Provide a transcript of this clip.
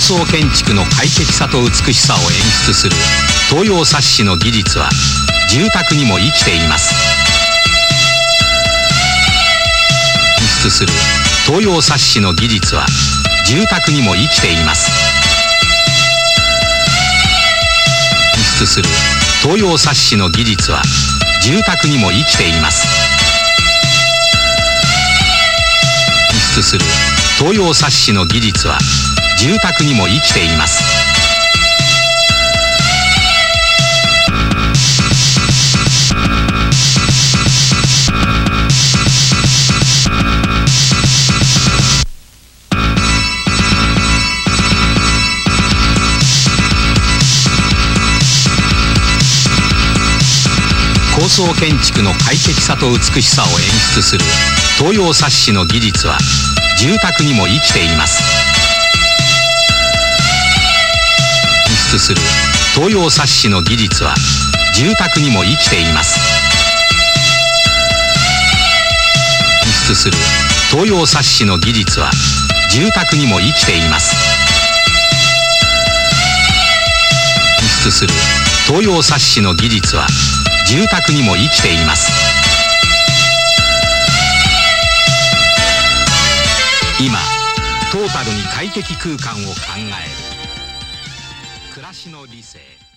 層建築の快適さと美しさを演出する東洋冊子の技術は住宅にも生きています演出する東洋冊子の技術は住宅にも生きています演出する東洋冊子の技術は住宅にも生きています演出する東洋冊子の技術は住宅にも生きています。高層建築の快適さと美しさを演出する東洋冊子の技術は住宅にも生きています。出する東洋冊子の技術は住宅にも生きています。演出する東洋冊子の技術は住宅にも生きています。演出する東洋冊子の技術は住宅にも生きています。今トータルに快適空間を考える。暮らしの理性。